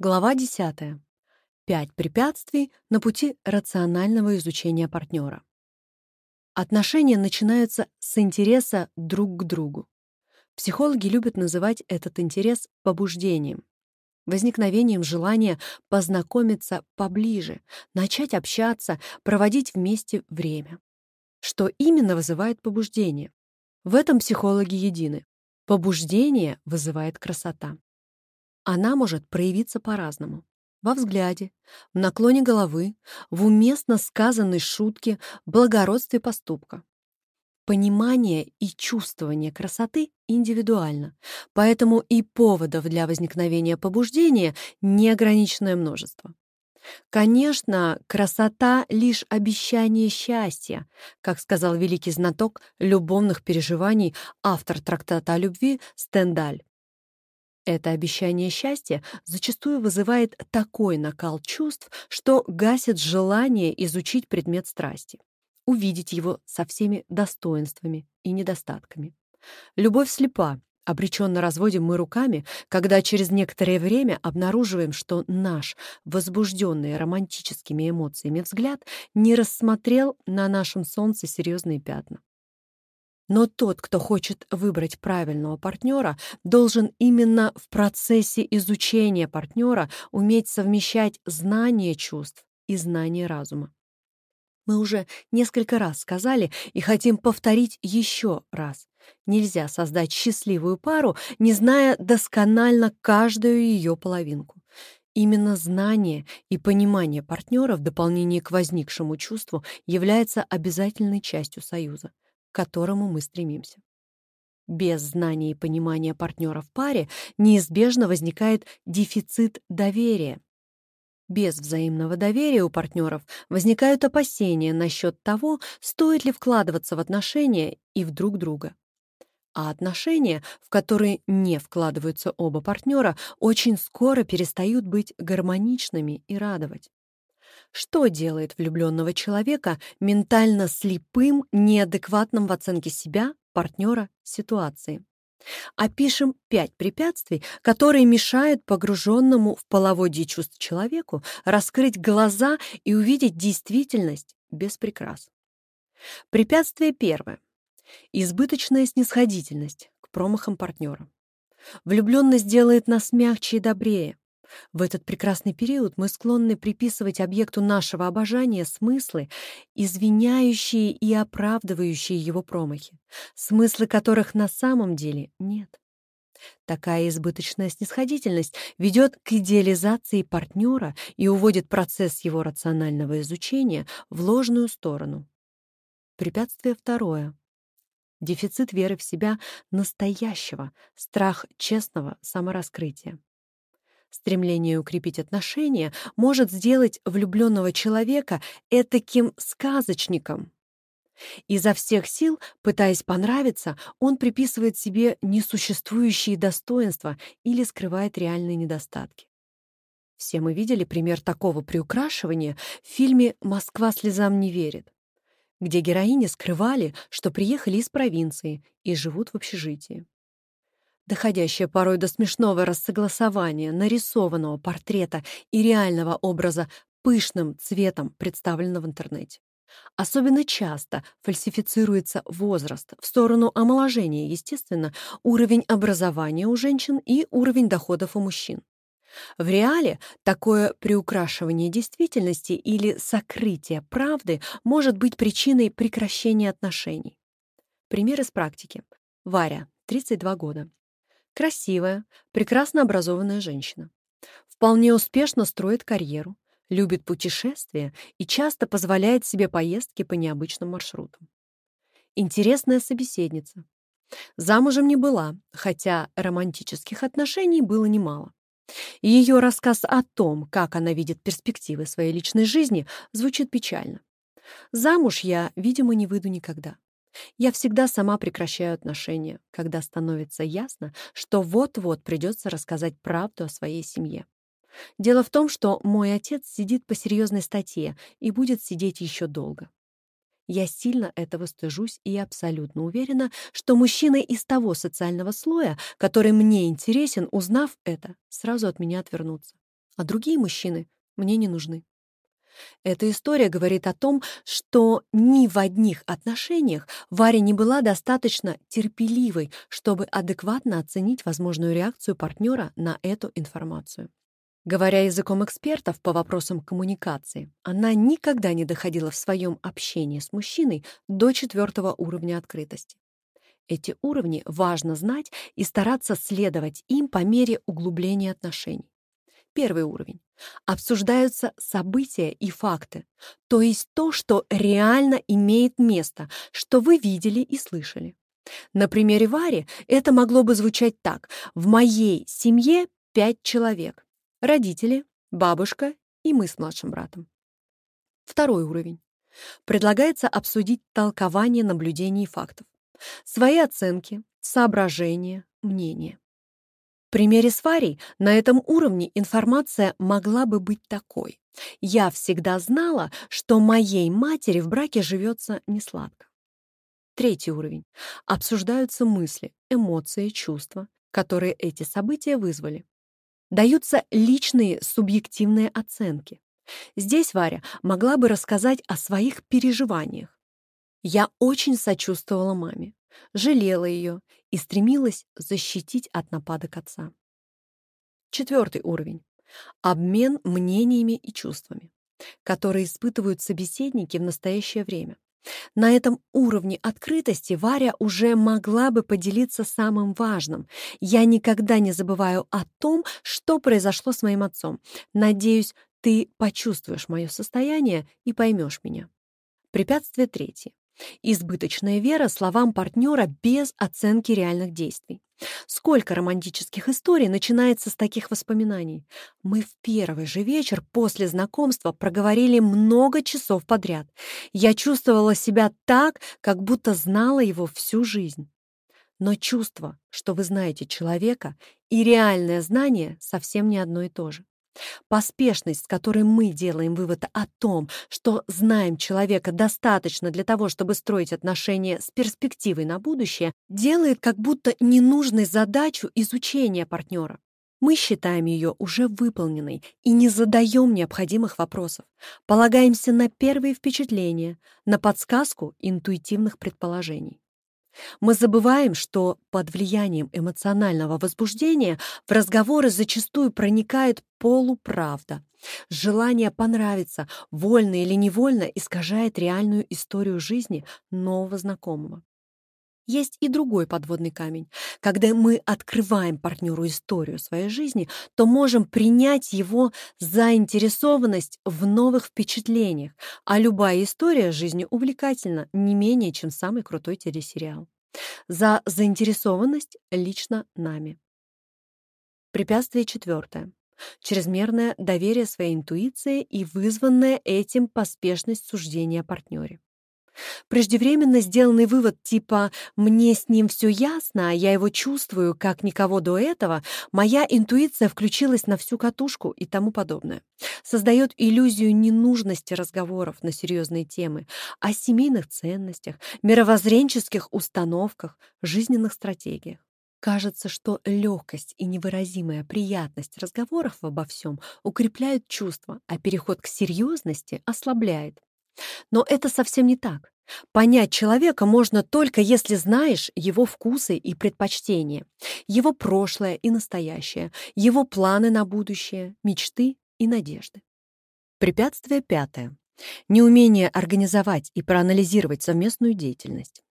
Глава 10. Пять препятствий на пути рационального изучения партнера. Отношения начинаются с интереса друг к другу. Психологи любят называть этот интерес побуждением, возникновением желания познакомиться поближе, начать общаться, проводить вместе время. Что именно вызывает побуждение? В этом психологи едины. Побуждение вызывает красота. Она может проявиться по-разному. Во взгляде, в наклоне головы, в уместно сказанной шутке, благородстве поступка. Понимание и чувствование красоты индивидуально, поэтому и поводов для возникновения побуждения неограниченное множество. Конечно, красота — лишь обещание счастья, как сказал великий знаток любовных переживаний автор трактата о любви Стендаль. Это обещание счастья зачастую вызывает такой накал чувств, что гасит желание изучить предмет страсти, увидеть его со всеми достоинствами и недостатками. Любовь слепа, Обреченно разводим мы руками, когда через некоторое время обнаруживаем, что наш, возбужденный романтическими эмоциями взгляд, не рассмотрел на нашем солнце серьезные пятна. Но тот, кто хочет выбрать правильного партнера, должен именно в процессе изучения партнера уметь совмещать знание чувств и знание разума. Мы уже несколько раз сказали и хотим повторить еще раз. Нельзя создать счастливую пару, не зная досконально каждую ее половинку. Именно знание и понимание партнера в дополнение к возникшему чувству является обязательной частью союза к которому мы стремимся. Без знания и понимания партнера в паре неизбежно возникает дефицит доверия. Без взаимного доверия у партнеров возникают опасения насчет того, стоит ли вкладываться в отношения и в друг друга. А отношения, в которые не вкладываются оба партнера, очень скоро перестают быть гармоничными и радовать. Что делает влюбленного человека ментально слепым, неадекватным в оценке себя, партнера, ситуации? Опишем пять препятствий, которые мешают погруженному в половодье чувств человеку раскрыть глаза и увидеть действительность без прикрас. Препятствие первое. Избыточная снисходительность к промахам партнера. Влюбленность делает нас мягче и добрее. В этот прекрасный период мы склонны приписывать объекту нашего обожания смыслы, извиняющие и оправдывающие его промахи, смыслы которых на самом деле нет. Такая избыточная снисходительность ведет к идеализации партнера и уводит процесс его рационального изучения в ложную сторону. Препятствие второе. Дефицит веры в себя настоящего, страх честного самораскрытия. Стремление укрепить отношения может сделать влюбленного человека этаким сказочником. Изо всех сил, пытаясь понравиться, он приписывает себе несуществующие достоинства или скрывает реальные недостатки. Все мы видели пример такого приукрашивания в фильме «Москва слезам не верит», где героини скрывали, что приехали из провинции и живут в общежитии доходящее порой до смешного рассогласования нарисованного портрета и реального образа пышным цветом, представленного в интернете. Особенно часто фальсифицируется возраст в сторону омоложения, естественно, уровень образования у женщин и уровень доходов у мужчин. В реале такое приукрашивание действительности или сокрытие правды может быть причиной прекращения отношений. Пример из практики. Варя, 32 года. Красивая, прекрасно образованная женщина. Вполне успешно строит карьеру, любит путешествия и часто позволяет себе поездки по необычным маршрутам. Интересная собеседница. Замужем не была, хотя романтических отношений было немало. Ее рассказ о том, как она видит перспективы своей личной жизни, звучит печально. Замуж я, видимо, не выйду никогда. Я всегда сама прекращаю отношения, когда становится ясно, что вот-вот придется рассказать правду о своей семье. Дело в том, что мой отец сидит по серьезной статье и будет сидеть еще долго. Я сильно этого стыжусь и абсолютно уверена, что мужчины из того социального слоя, который мне интересен, узнав это, сразу от меня отвернутся. а другие мужчины мне не нужны. Эта история говорит о том, что ни в одних отношениях Варя не была достаточно терпеливой, чтобы адекватно оценить возможную реакцию партнера на эту информацию. Говоря языком экспертов по вопросам коммуникации, она никогда не доходила в своем общении с мужчиной до четвертого уровня открытости. Эти уровни важно знать и стараться следовать им по мере углубления отношений. Первый уровень. Обсуждаются события и факты, то есть то, что реально имеет место, что вы видели и слышали. На примере Вари это могло бы звучать так. В моей семье пять человек. Родители, бабушка и мы с младшим братом. Второй уровень. Предлагается обсудить толкование наблюдений и фактов. Свои оценки, соображения, мнения. В примере с Варей на этом уровне информация могла бы быть такой. Я всегда знала, что моей матери в браке живется несладко. Третий уровень. Обсуждаются мысли, эмоции, чувства, которые эти события вызвали. Даются личные субъективные оценки. Здесь Варя могла бы рассказать о своих переживаниях. Я очень сочувствовала маме, жалела ее и стремилась защитить от нападок отца. Четвертый уровень. Обмен мнениями и чувствами, которые испытывают собеседники в настоящее время. На этом уровне открытости Варя уже могла бы поделиться самым важным. Я никогда не забываю о том, что произошло с моим отцом. Надеюсь, ты почувствуешь мое состояние и поймешь меня. Препятствие третье. Избыточная вера словам партнера без оценки реальных действий. Сколько романтических историй начинается с таких воспоминаний? Мы в первый же вечер после знакомства проговорили много часов подряд. Я чувствовала себя так, как будто знала его всю жизнь. Но чувство, что вы знаете человека, и реальное знание совсем не одно и то же. Поспешность, с которой мы делаем вывод о том, что знаем человека достаточно для того, чтобы строить отношения с перспективой на будущее, делает как будто ненужной задачу изучения партнера. Мы считаем ее уже выполненной и не задаем необходимых вопросов. Полагаемся на первые впечатления, на подсказку интуитивных предположений. Мы забываем, что под влиянием эмоционального возбуждения в разговоры зачастую проникает полуправда. Желание понравиться, вольно или невольно, искажает реальную историю жизни нового знакомого. Есть и другой подводный камень. Когда мы открываем партнеру историю своей жизни, то можем принять его заинтересованность в новых впечатлениях, а любая история жизни увлекательна не менее, чем самый крутой телесериал. За заинтересованность лично нами. Препятствие четвертое. Чрезмерное доверие своей интуиции и вызванная этим поспешность суждения о партнере. Преждевременно сделанный вывод типа «мне с ним все ясно, а я его чувствую, как никого до этого», моя интуиция включилась на всю катушку и тому подобное. Создает иллюзию ненужности разговоров на серьезные темы, о семейных ценностях, мировоззренческих установках, жизненных стратегиях. Кажется, что легкость и невыразимая приятность разговоров обо всем укрепляют чувства, а переход к серьезности ослабляет. Но это совсем не так. Понять человека можно только если знаешь его вкусы и предпочтения, его прошлое и настоящее, его планы на будущее, мечты и надежды. Препятствие пятое. Неумение организовать и проанализировать совместную деятельность.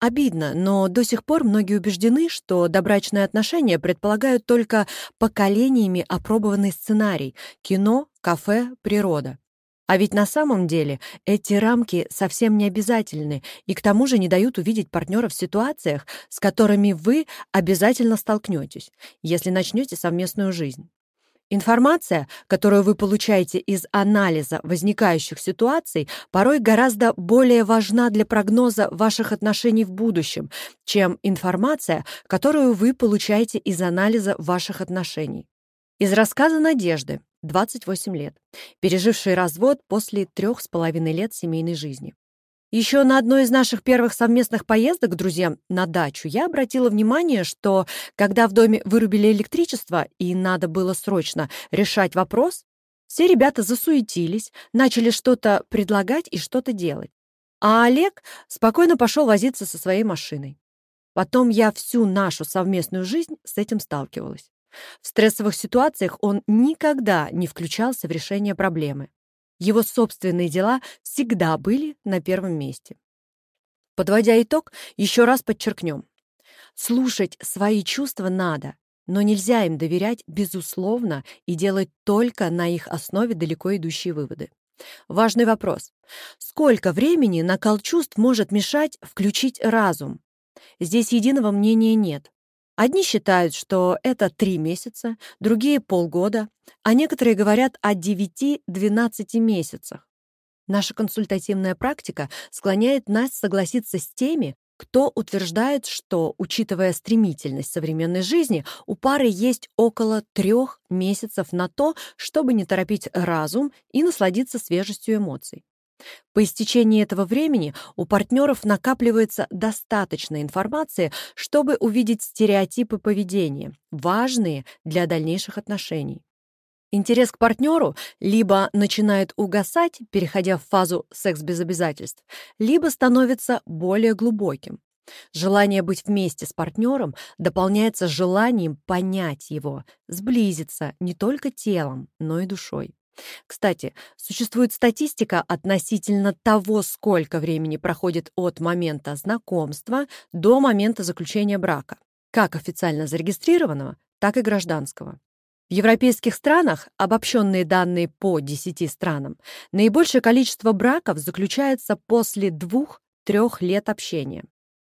Обидно, но до сих пор многие убеждены, что добрачные отношения предполагают только поколениями опробованный сценарий — кино, кафе, природа. А ведь на самом деле эти рамки совсем не обязательны и к тому же не дают увидеть партнера в ситуациях, с которыми вы обязательно столкнетесь, если начнете совместную жизнь. Информация, которую вы получаете из анализа возникающих ситуаций, порой гораздо более важна для прогноза ваших отношений в будущем, чем информация, которую вы получаете из анализа ваших отношений. Из рассказа Надежды 28 лет, переживший развод после трех с половиной лет семейной жизни. Еще на одной из наших первых совместных поездок к друзьям на дачу я обратила внимание, что когда в доме вырубили электричество и надо было срочно решать вопрос, все ребята засуетились, начали что-то предлагать и что-то делать. А Олег спокойно пошел возиться со своей машиной. Потом я всю нашу совместную жизнь с этим сталкивалась. В стрессовых ситуациях он никогда не включался в решение проблемы. Его собственные дела всегда были на первом месте. Подводя итог, еще раз подчеркнем. Слушать свои чувства надо, но нельзя им доверять безусловно и делать только на их основе далеко идущие выводы. Важный вопрос. Сколько времени накал чувств может мешать включить разум? Здесь единого мнения нет. Одни считают, что это три месяца, другие — полгода, а некоторые говорят о 9-12 месяцах. Наша консультативная практика склоняет нас согласиться с теми, кто утверждает, что, учитывая стремительность современной жизни, у пары есть около трех месяцев на то, чтобы не торопить разум и насладиться свежестью эмоций. По истечении этого времени у партнеров накапливается достаточно информации, чтобы увидеть стереотипы поведения, важные для дальнейших отношений. Интерес к партнеру либо начинает угасать, переходя в фазу «секс без обязательств», либо становится более глубоким. Желание быть вместе с партнером дополняется желанием понять его, сблизиться не только телом, но и душой. Кстати, существует статистика относительно того, сколько времени проходит от момента знакомства до момента заключения брака, как официально зарегистрированного, так и гражданского. В европейских странах, обобщенные данные по 10 странам, наибольшее количество браков заключается после двух-трех лет общения.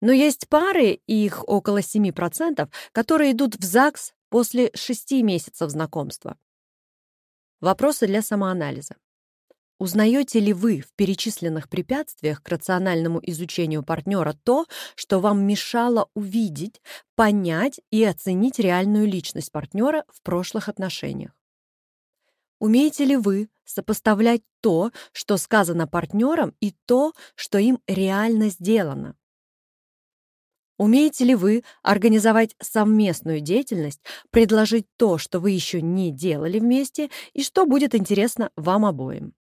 Но есть пары, их около 7%, которые идут в ЗАГС после 6 месяцев знакомства. Вопросы для самоанализа. Узнаете ли вы в перечисленных препятствиях к рациональному изучению партнера то, что вам мешало увидеть, понять и оценить реальную личность партнера в прошлых отношениях? Умеете ли вы сопоставлять то, что сказано партнерам, и то, что им реально сделано? Умеете ли вы организовать совместную деятельность, предложить то, что вы еще не делали вместе, и что будет интересно вам обоим?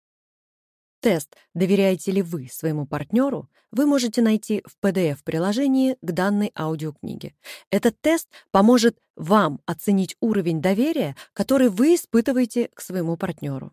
Тест «Доверяете ли вы своему партнеру» вы можете найти в PDF-приложении к данной аудиокниге. Этот тест поможет вам оценить уровень доверия, который вы испытываете к своему партнеру.